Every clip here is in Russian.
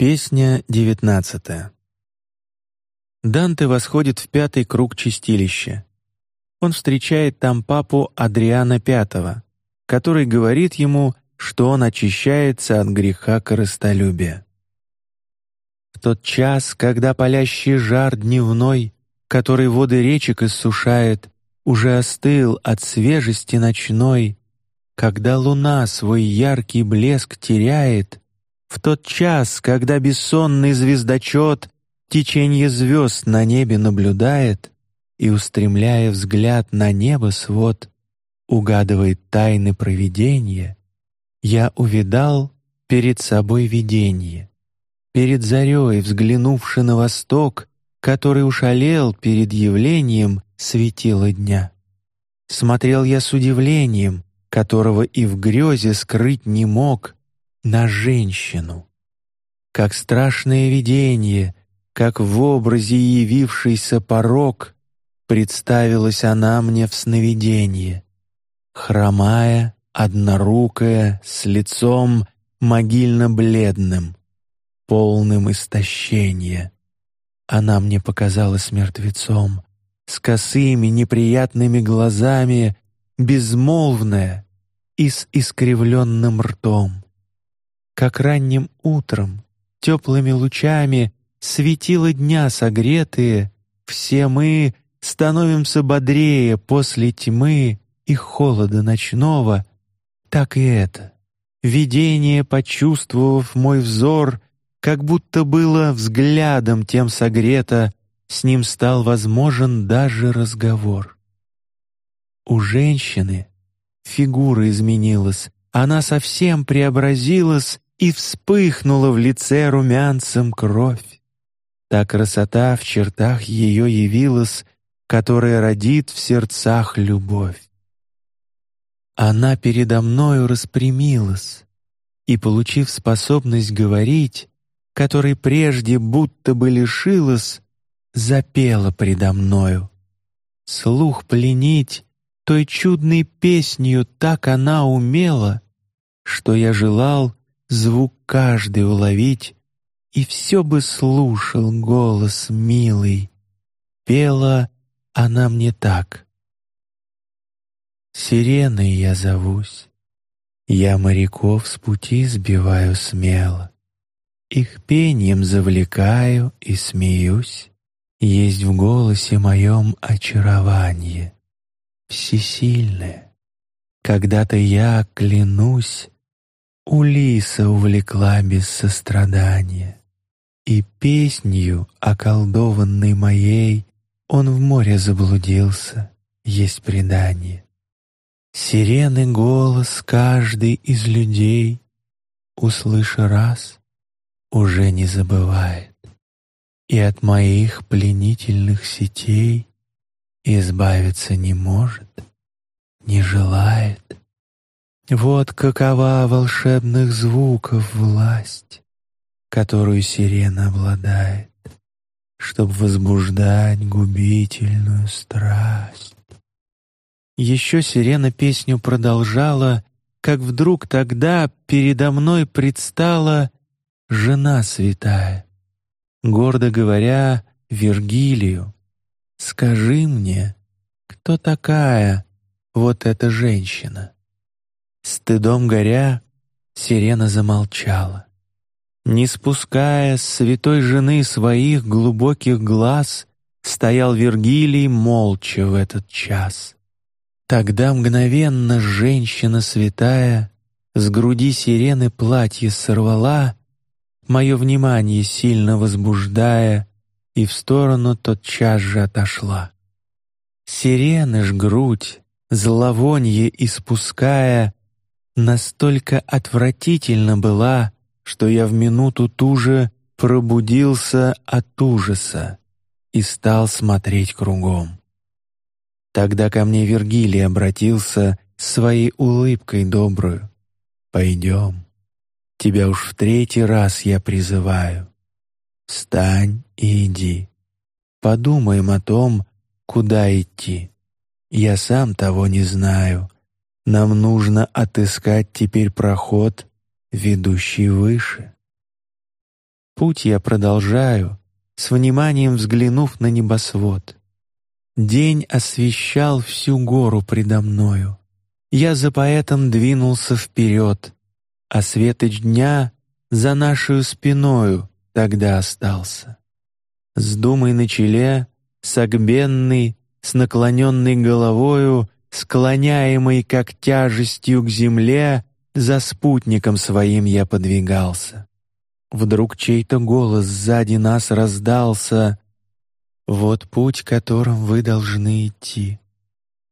Песня девятнадцатая. Данте восходит в пятый круг чистилища. Он встречает там папу Адриана V, который говорит ему, что он очищается от греха корыстолюбия. В тот час, когда палящий жар дневной, который воды речек иссушает, уже остыл от свежести ночной, когда луна свой яркий блеск теряет, в тот час, когда бессонный звездочет течение звезд на небе наблюдает и, устремляя взгляд на небо свод, угадывает тайны провидения, я увидал перед собой видение. Перед зарей, взглянувши на восток, который ушалел перед явлением светила дня, смотрел я с удивлением, которого и в грезе скрыть не мог на женщину. Как страшное видение, как в образе явившийся порок, представилась она мне в сновидении, хромая, однорукая, с лицом могильно-бледным, полным истощения. Она мне показалась мертвецом, с косыми неприятными глазами, безмолвная и с искривленным ртом как ранним утром, теплыми лучами светила дня согретые, все мы становимся бодрее после тьмы и холода ночного, так и это видение, почувствовав мой взор, как будто было взглядом тем согрето, с ним стал возможен даже разговор. У женщины фигура изменилась, она совсем преобразилась и вспыхнула в лице румянцем кровь. Та красота в чертах ее явилась, которая родит в сердцах любовь. Она передо мною распрямилась и, получив способность говорить, которой прежде будто бы лишилась, запела предо мною. Слух пленить той чудной песнью так она умела, что я желал звук каждый уловить, и все бы слушал голос милый. Пела она мне так. Сиреной я зовусь, я моряков с пути сбиваю смело, их пением завлекаю и смеюсь. Есть в голосе моем очарование, всесильное. Когда-то я клянусь, Улиса увлекла без сострадания, И песнью, околдованной моей, Он в море заблудился, есть предание. Сирены голос каждый из людей, Услыша раз, уже не забывает, И от моих пленительных сетей Избавиться не может, не желает. Вот какова волшебных звуков власть, которую сирена обладает, чтобы возбуждать губительную страсть. Еще сирена песню продолжала, как вдруг тогда передо мной предстала жена святая, гордо говоря Вергилию: "Скажи мне, кто такая вот эта женщина?" Стыдом горя, сирена замолчала. Не спуская с святой жены своих глубоких глаз, стоял Вергилий молча в этот час. Тогда мгновенно женщина святая с груди сирены платье сорвала, мое внимание сильно возбуждая, и в сторону тот час же отошла. Сирены ж грудь, зловонье испуская, настолько отвратительно была, что я в минуту ту же пробудился от ужаса и стал смотреть кругом. Тогда ко мне Вергилий обратился своей улыбкой добрую. «Пойдем, тебя уж в третий раз я призываю. Встань и иди. Подумаем о том, куда идти. Я сам того не знаю, нам нужно отыскать теперь проход, ведущий выше. путь я продолжаю, с вниманием взглянув на небосвод. День освещал всю гору предо мною. Я за поэтом двинулся вперед, а светоч дня за нашу спиною тогда остался. С думой на челе, согбенный, с наклоненной головою, склоняемый как тяжестью к земле, за спутником своим я подвигался. Вдруг чей-то голос сзади нас раздался: "Вот путь, которым вы должны идти".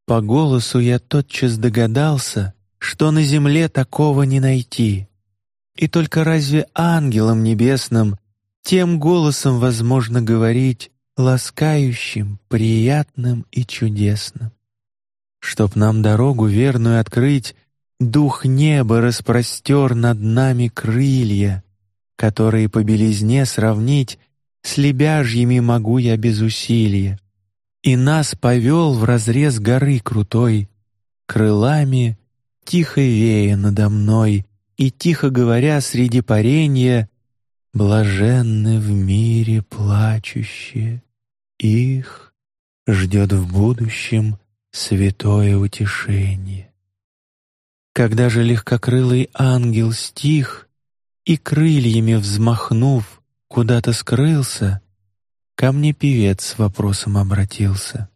По голосу я тотчас догадался, что на земле такого не найти. И только разве ангелам небесным тем голосом возможно говорить ласкающим, приятным и чудесным? Чтоб нам дорогу верную открыть, дух неба распростер над нами крылья, которые по белизне сравнить с лебяжьими могу я без усилия, и нас повел в разрез горы крутой, крылами тихо вея надо мной и тихо говоря среди парения, блаженны в мире плачущие, их ждет в будущем святое утешение. Когда же легкокрылый ангел стих и крыльями взмахнув куда-то скрылся, ко мне певец с вопросом обратился: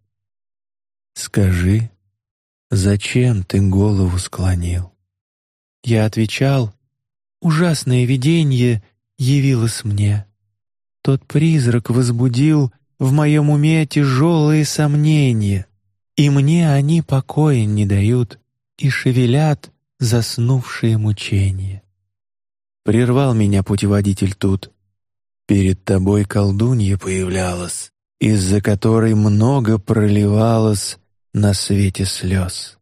"Скажи, зачем ты голову склонил?" Я отвечал: "Ужасное видение явилось мне. Тот призрак возбудил в моем уме тяжелые сомнения, и мне они покоя не дают и шевелят заснувшие мучения. Прервал меня путеводитель тут. Перед тобой колдунья появлялась, из-за которой много проливалось на свете слез.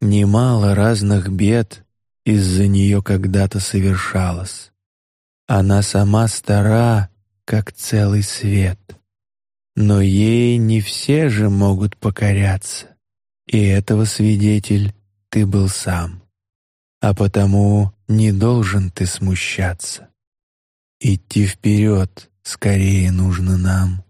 Немало разных бед из-за нее когда-то совершалось. Она сама стара, как целый свет. Но ей не все же могут покоряться, и этого свидетель ты был сам. А потому не должен ты смущаться. Идти вперед скорее нужно нам.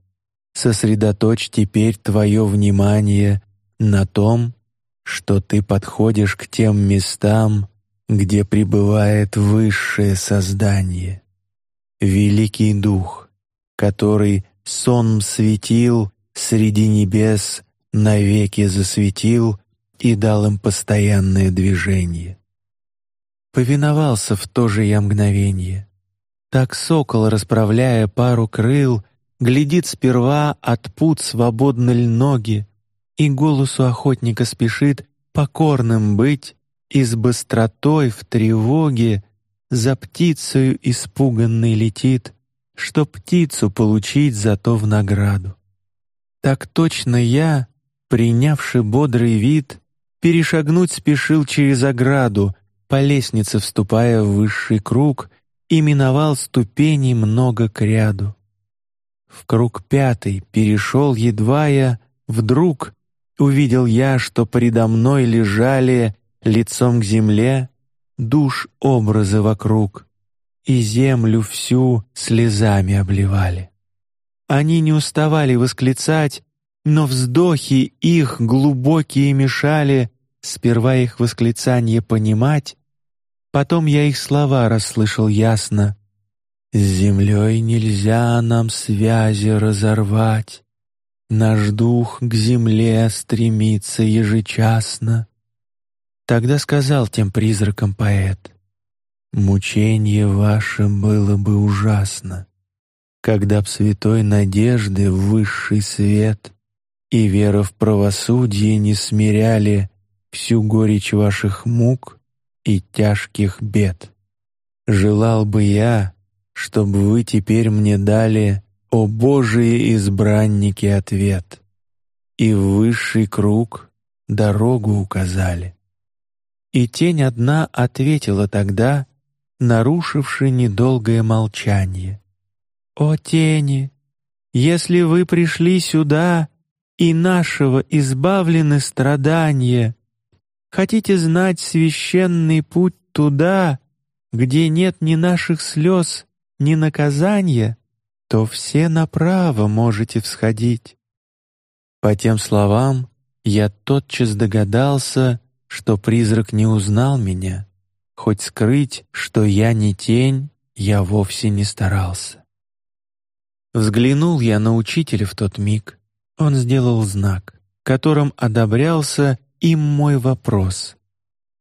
Сосредоточь теперь твое внимание на том, что ты подходишь к тем местам, где пребывает высшее создание, великий дух, который сон светил среди небес, навеки засветил и дал им постоянное движение. Повиновался в то же я мгновение. Так сокол, расправляя пару крыл, глядит сперва от пут свободно ль ноги, и голосу охотника спешит покорным быть и с быстротой в тревоге за птицею испуганный летит, что птицу получить зато в награду. Так точно я, принявший бодрый вид, перешагнуть спешил через ограду, по лестнице вступая в высший круг, и миновал ступеней много к ряду. В круг пятый перешел едва я, вдруг увидел я, что предо мной лежали лицом к земле душ образы вокруг и землю всю слезами обливали. Они не уставали восклицать, но вздохи их глубокие мешали сперва их восклицание понимать, потом я их слова расслышал ясно. С землей нельзя нам связи разорвать, наш дух к земле стремится ежечасно. Тогда сказал тем призракам поэт: Мучение ваше было бы ужасно, когда б святой надежды в высший свет и вера в правосудие не смиряли всю горечь ваших мук и тяжких бед. Желал бы я, чтобы вы теперь мне дали, о Божие избранники, ответ и в высший круг дорогу указали. И тень одна ответила тогда, нарушивший недолгое молчание. О тени, если вы пришли сюда и нашего избавлены страдания, хотите знать священный путь туда, где нет ни наших слез, не наказание, то все направо можете всходить. По тем словам я тотчас догадался, что призрак не узнал меня, хоть скрыть, что я не тень, я вовсе не старался. Взглянул я на учителя в тот миг. Он сделал знак, которым одобрялся им мой вопрос,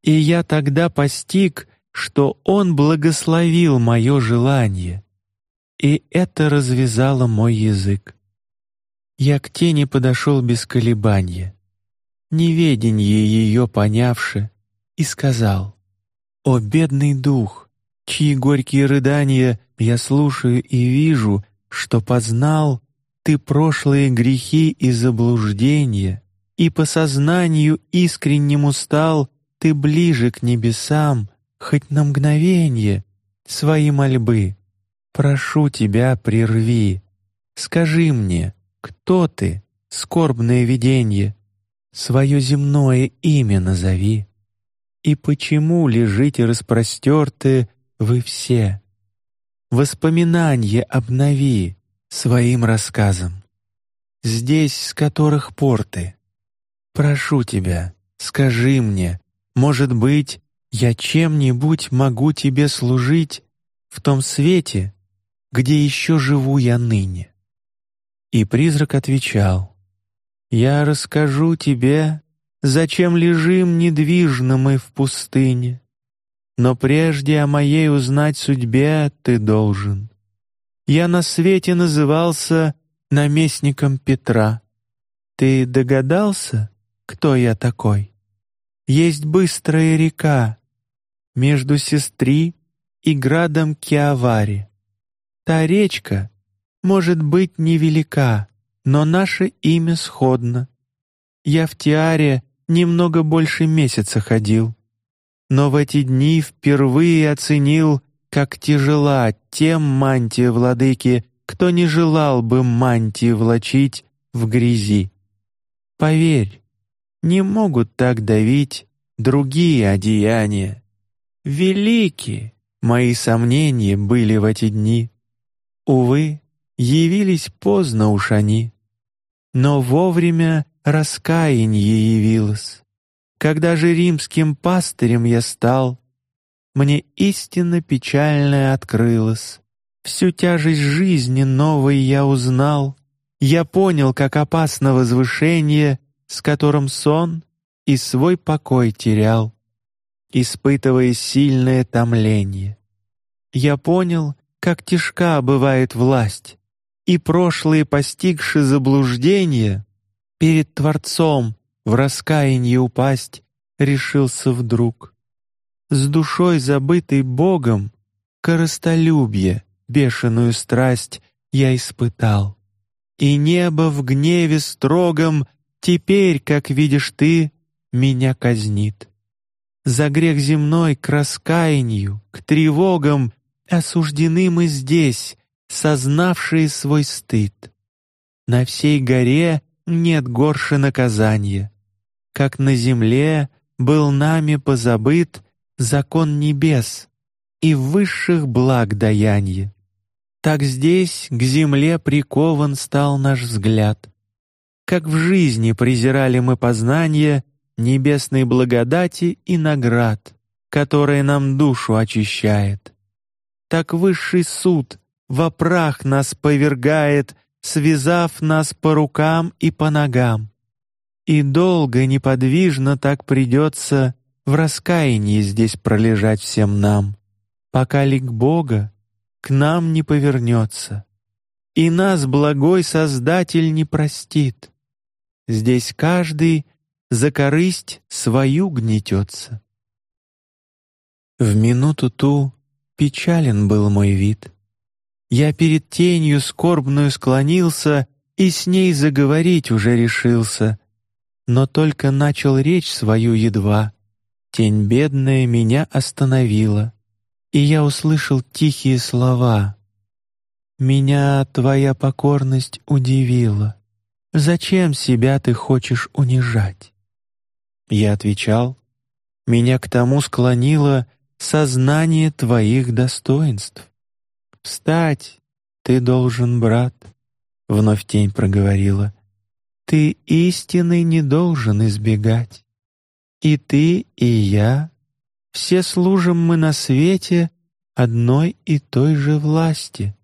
и я тогда постиг, что он благословил мое желание, и это развязало мой язык. Я к тени подошел без колебания, неведенье ее понявши, и сказал: "О бедный дух, чьи горькие рыдания я слушаю и вижу, что познал ты прошлые грехи и заблуждения, и по сознанию искреннему стал ты ближе к небесам, хоть на мгновение свои мольбы. Прошу тебя, прерви, скажи мне, кто ты, скорбное видение, свое земное имя назови, и почему лежите распростерты вы все? Воспоминания обнови своим рассказом. Здесь с которых порты. Прошу тебя, скажи мне, может быть, я чем-нибудь могу тебе служить в том свете, где еще живу я ныне. И призрак отвечал: Я расскажу тебе, зачем лежим недвижно мы в пустыне. Но прежде о моей узнать судьбе ты должен. Я на свете назывался наместником Петра. Ты догадался, кто я такой? Есть быстрая река между Сестри и градом Киавари. Та речка может быть невелика, но наше имя сходно. Я в Тиаре немного больше месяца ходил, но в эти дни впервые оценил, как тяжела тем мантия владыки, кто не желал бы мантии влачить в грязи. Поверь, не могут так давить другие одеяния. Велики мои сомнения были в эти дни. Увы, явились поздно уж они, но вовремя раскаяние явилось. Когда же римским пастырем я стал, мне истинно печальное открылось. Всю тяжесть жизни новой я узнал. Я понял, как опасно возвышение с которым сон и свой покой терял, испытывая сильное томление. Я понял, как тяжка бывает власть, и прошлые постигши заблуждения перед Творцом в раскаянии упасть решился вдруг. С душой забытой Богом корыстолюбие, бешеную страсть я испытал, и небо в гневе строгом Теперь, как видишь ты, меня казнит. За грех земной к раскаянию, к тревогам осуждены мы здесь, сознавшие свой стыд. На всей горе нет горше наказания, как на земле был нами позабыт закон небес и высших благ даяние. Так здесь к земле прикован стал наш взгляд как в жизни презирали мы познание небесной благодати и наград, которая нам душу очищает. Так высший суд во прах нас повергает, связав нас по рукам и по ногам. И долго неподвижно так придется в раскаянии здесь пролежать всем нам, пока лик Бога к нам не повернется, и нас благой Создатель не простит. Здесь каждый за корысть свою гнетется. В минуту ту печален был мой вид. Я перед тенью скорбную склонился и с ней заговорить уже решился, но только начал речь свою едва. Тень бедная меня остановила, и я услышал тихие слова. Меня твоя покорность удивила. Зачем себя ты хочешь унижать? Я отвечал: меня к тому склонило сознание твоих достоинств. Встать ты должен, брат, вновь тень проговорила. Ты истины не должен избегать. И ты, и я, все служим мы на свете одной и той же власти.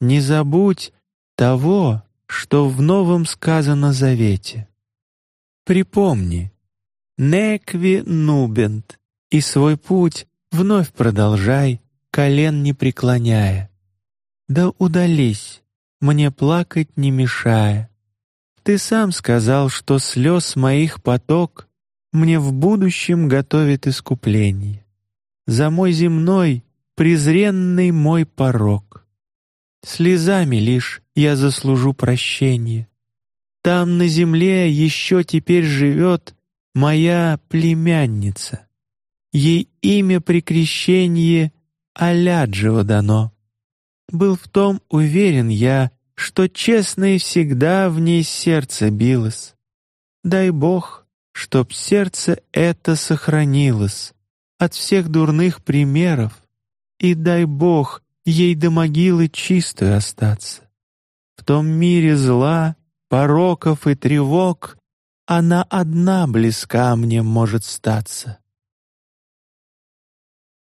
Не забудь того, что в новом сказано завете. Припомни, некви нубент, и свой путь вновь продолжай, колен не преклоняя. Да удались, мне плакать не мешая. Ты сам сказал, что слез моих поток мне в будущем готовит искупление. За мой земной, презренный мой порок. Слезами лишь я заслужу прощение. Там на земле еще теперь живет моя племянница. Ей имя при крещении Аляджева дано. Был в том уверен я, что честно и всегда в ней сердце билось. Дай Бог, чтоб сердце это сохранилось от всех дурных примеров, и дай Бог ей до могилы чистой остаться. В том мире зла, пороков и тревог она одна близка мне может статься.